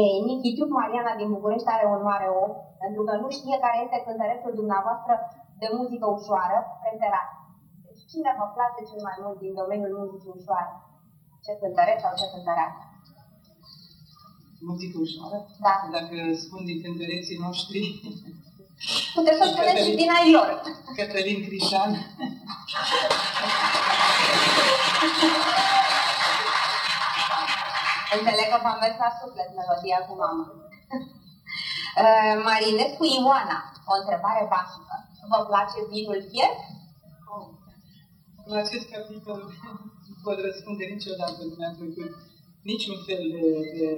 Ei, Nichitiuc Mariana din București are un mare om, pentru că nu știe care este cântărețul dumneavoastră de muzică ușoară preferat. Deci cine vă place cel mai mult din domeniul muzicii ușoare? Ce cântăreț sau ce cântăreață? Muzică ușoară? Da. Dacă spun din cântăreții noștri, Puteți să spuneți și din ai lor. Cătălin Crișan. Înțeleg că v-am mers la suflet melodia cu mama. Uh, Marinescu Ioana, o întrebare basică. Vă place vinul fiert? La acest capitol nu pot răspunde niciodată, nu mi-a trecut niciun fel de, de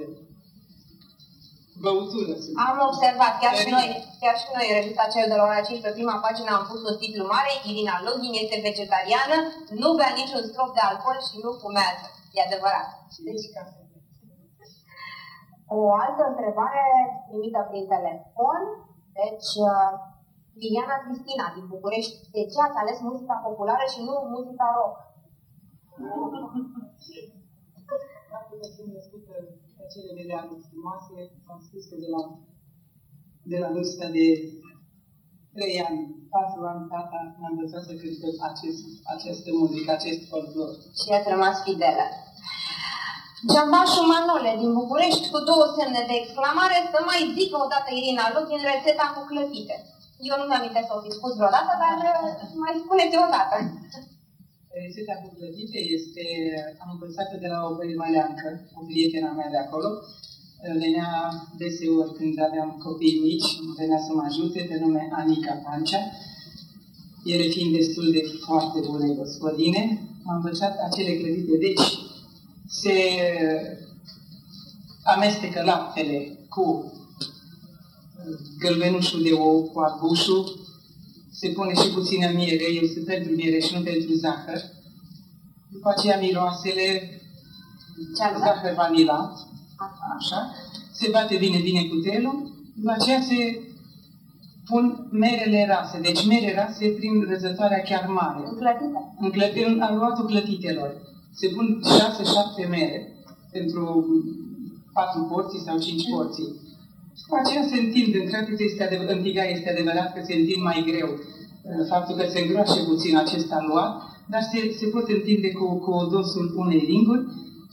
băutură. să zic. Am observat, chiar și Bine. noi, chiar și noi, revista cel de la ora 5, pe prima pagină am pus un titlu mare, Irina Login este vegetariană, nu bea niciun strop de alcool și nu fumează. E adevărat. Deci, ca să O altă întrebare primită prin telefon, deci uh, Liliana Cristina din București, de ce ați ales muzica populară și nu muzica rock? Faptul că sunt născută acele mele ani frumoase, am spus că de la, de la vârsta de 3 ani, 4 ani, tata m-a învățat să cântăm acest, această muzică, acest folclor. Și ați rămas fidelă. Giambașu Manole din București cu două semne de exclamare să mai zică odată Irina Lugin rețeta cu clătite. Eu nu mi-am să o fi spus vreodată, dar uh, mai spuneți odată. Rețeta cu clătite este, am învățat-o de la o bălimaleancă, o prietena mea de acolo. Venea deseori când aveam copii mici, venea să mă ajute, pe nume Anica Pancea. Ele fiind destul de foarte bune gospodine, am învățat acele clătite. Deci, se amestecă laptele cu uh, gălbenușul de ou, cu arbușul, se pune și puțină miere, eu sunt pentru miere și nu pentru zahăr. După aceea miroasele, Ce-am zahăr vanila, așa, se bate bine, bine cu telul, după aceea se pun merele rase, deci mere rase prin răzătoarea chiar mare Cu clătite. în, clă- în aluatul clătitelor. Se pun 6-7 mere pentru 4 porții sau 5 porții. Și După aceea se întind în cratiță, este adevărat, în tigaie este adevărat că se întind mai greu uh, faptul că se îngroașe puțin acest aluat, dar se, se pot întinde cu, cu dosul unei linguri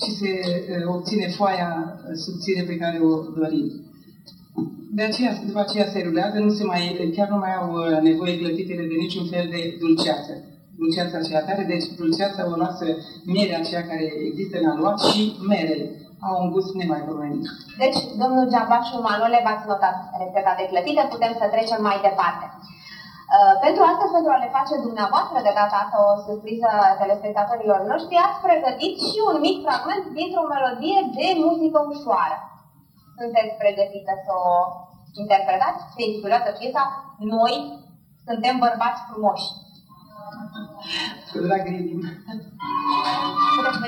și se uh, obține foaia uh, subțire pe care o dorim. De aceea, după aceea se rulează, nu se mai, chiar nu mai au uh, nevoie clătitele de niciun fel de dulceață. Dulceața aceea tare, deci dulceața o lasă mierea aceea care există în aluat și merele. Au un gust nemaipomenit. Deci, domnul Giambașu Manole, v-ați notat rețeta de clătite, putem să trecem mai departe. Uh, pentru astăzi, pentru a le face dumneavoastră de data asta o surpriză telespectatorilor noștri, ați pregătit și un mic fragment dintr-o melodie de muzică ușoară. Sunteți pregătită să o interpretați? Se intitulează piesa Noi suntem bărbați frumoși. Cu drag ridim. Puteți să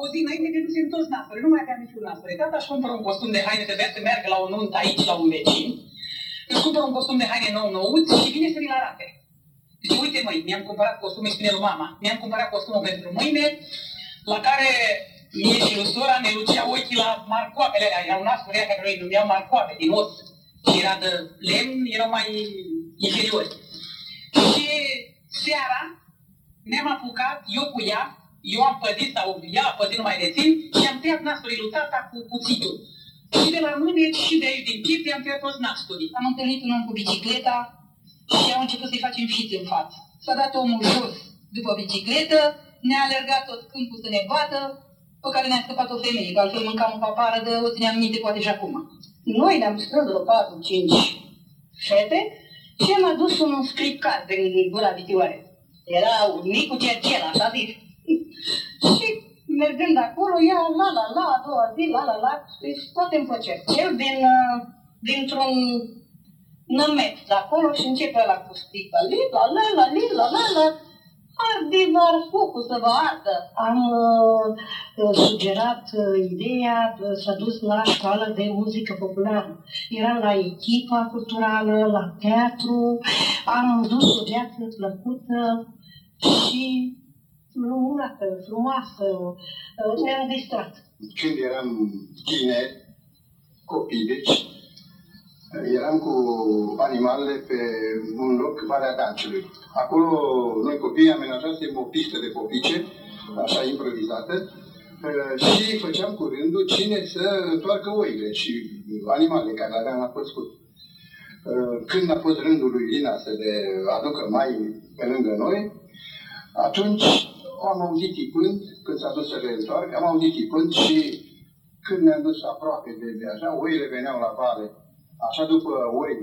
o zi înainte că du-se în toți nasuri, nu mai aveam niciun nasuri. Tata își cumpără un costum de haine, trebuia să meargă la o nuntă aici, la un vecin. Își cumpără un costum de haine nou nouț și vine să mi-l arate. Deci, uite măi, mi-am cumpărat costume, spune lui mama, mi-am cumpărat costumul pentru mâine, la care mie și lui sora ne lucea ochii la marcoapele alea, erau nasuri aia care noi numeau marcoape din os. Și era de lemn, erau mai inferiori. Și seara ne-am apucat, eu cu ea, eu am pădit sau ea a pădit numai de timp și am tăiat nasturii lui tata cu cuțitul. Și de la mâneci și de aici din piept i-am tăiat toți nasturii. Am întâlnit un om cu bicicleta, și au început să-i facem fițe în față. S-a dat omul jos după bicicletă, ne-a alergat tot câmpul să ne bată, pe care ne-a scăpat o femeie, că altfel mâncam o papară de o țineam minte poate și acum. Noi ne-am strâns vreo 4-5 fete și am adus un scripcar din gura vitioare. Era un mic cu cercel, așa zis. Și mergând acolo, ea la la la, a doua zi, la la la, deci toate îmi făcea. Cel din, uh, dintr-un nămet de acolo și începe la cu sticla, li, la la la, li, la la la, arde doar focul să vă ardă. Am uh, sugerat uh, ideea, uh, s-a dus la școală de muzică populară. Eram la echipa culturală, la teatru, am dus o viață plăcută și luminată, frumoasă, uh, ne-am distrat. Când eram tineri, copii, deci eram cu animalele pe un loc, Valea Danciului. Acolo, noi copiii amenajasem o pistă de popice, așa improvizată, uh, și făceam cu rândul cine să întoarcă oile și animalele care le aveam la păscut. Uh, Când a fost rândul lui Lina să le aducă mai pe lângă noi, atunci am auzit tipând, când s-a dus să le întoarcă, am auzit tipând și când ne-am dus aproape de, de așa, oile veneau la vale. Așa după oi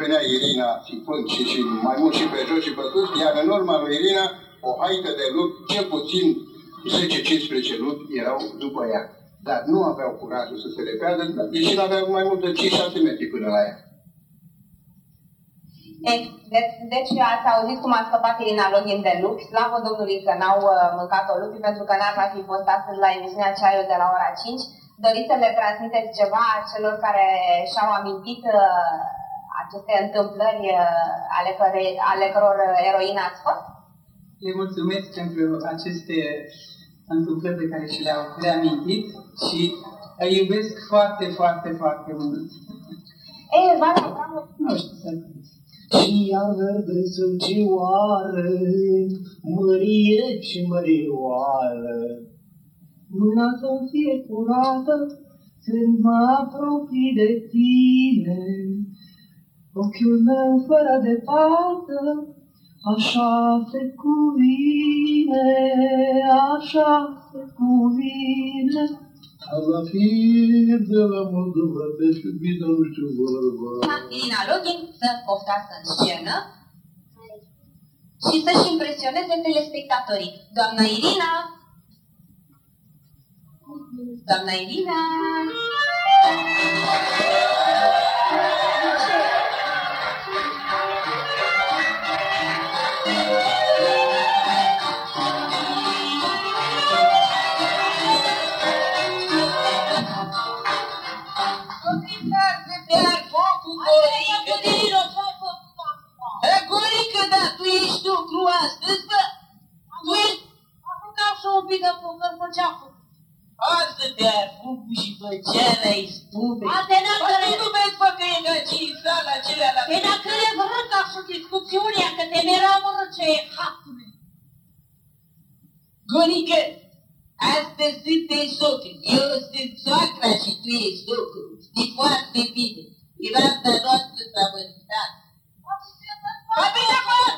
venea Irina țipând și, și mai mult și pe jos și pe sus, iar în urma lui Irina o haită de lupi, cel puțin 10-15 lupi erau după ea. Dar nu aveau curajul să se repeadă, deși nu aveau mai mult de 5-6 metri până la ea. Ei, deci, deci ați auzit cum a scăpat Irina Login de lupi, slavă Domnului că n-au uh, mâncat-o lupi, pentru că n-ar mai fi fost astăzi la emisiunea Ceaiul de la ora 5. Doriți să le transmiteți ceva celor care și-au amintit uh, aceste întâmplări uh, ale, care, ale căror eroină ați fost? Le mulțumesc pentru aceste întâmplări pe care și le-au reamintit și îi iubesc foarte, foarte, foarte mult. Ei, Vara, bravo! Nu știu să Și ea verde sălcioară, mărie și mărioară. Mâna să-mi fie curată când mă apropii de tine. Ochiul meu fără de pată, așa se cuvine, așa se cuvine. Am la fir de la Moldova, te iubită, nu știu vorba. Irina Login să poftească în scenă și să-și impresioneze telespectatorii. Doamna Irina! Doamna Irina! Coringa.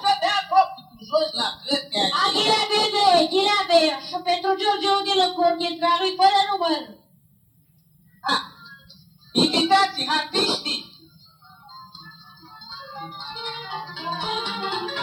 Să dea focul tu jos la cărtea Aghila bine, ghila bine, și pentru George Udil în cortinca lui fără număr. Ha, invitații, artiștii. Opa!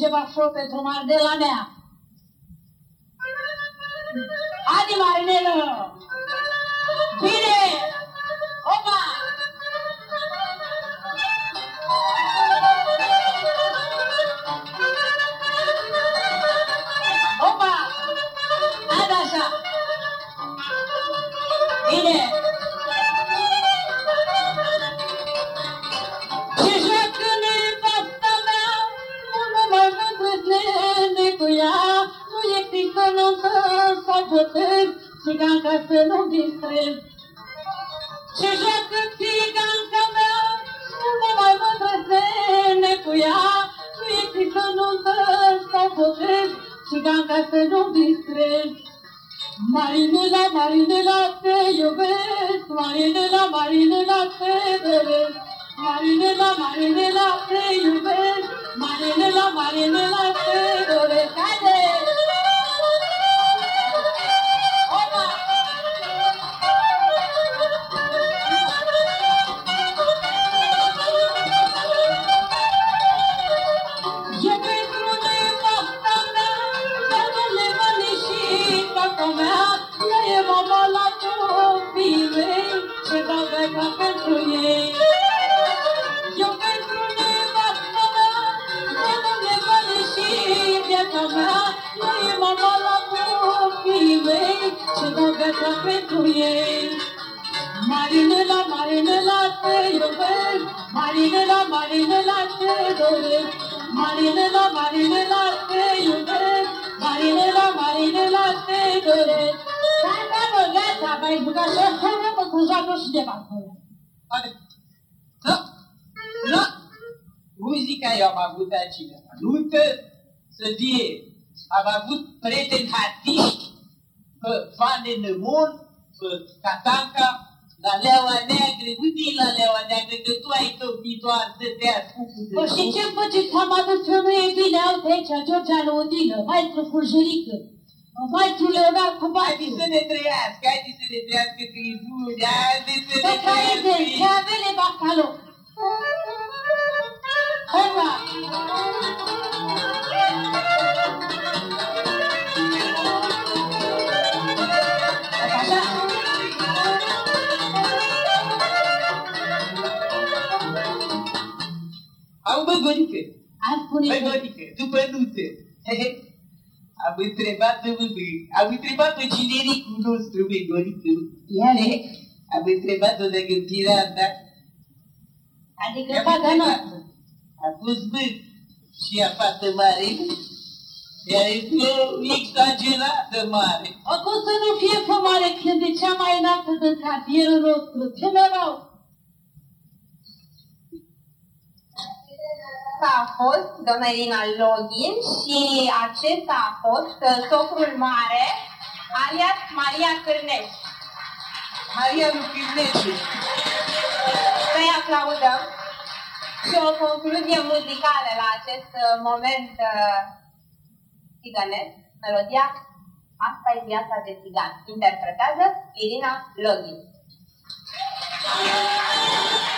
Ceva show pentru Mardela mea. Adi, Marinelă! Țiganca să nu distrez. Marinela, Marinela, te iubesc, Marinela, Marinela, te doresc. Marinela, Marinela, te iubesc, Marinela, Marinela, te doresc. Haide! Marinela, te iubesc, Marinela, Marinela, te doresc, Marinela, Marinela, te iubesc, Marinela, Marinela, te doresc. Gata, mă, gata, mai băgat și așa, mă, cu joacă și de acolo. Haide. Da. Da. Muzica eu am avut aici. Nuntă să fie. Am avut prieteni artiști, pe Vane Nămon, pe Catanca, la Leaua Neagră, uite la Leaua Neagră, că tu ai topit doar să te ascult de Păi și ce faceți? Am adus eu nu e bine, uite aici, George Alodină, maestru Furjerică, maestru Leonard cu Haide să ne trăiască, haide să ne trăiască tribuni, haide să Să ne trăieze, trăiască. ce avele bacalo. Opa! Am întrebat, bă, bă, am întrebat pe genericul nostru, bă, Gorică. Iale, Am întrebat-o dacă pirata. adică I-am fata întrebat. noastră. A fost bă și a fată mare. Ea este exagerată mare. O cum să nu fie fămare când e cea mai înaltă din cartierul nostru. Ce noroc! Asta a fost doamna Irina Login și acesta a fost uh, socrul mare, alias Maria Cârnești. Maria Lucirnețu. Să-i aplaudăm și o concluzie muzicală la acest uh, moment uh, țigănesc, melodia Asta e viața de țigan. Interpretează Irina Login. Thank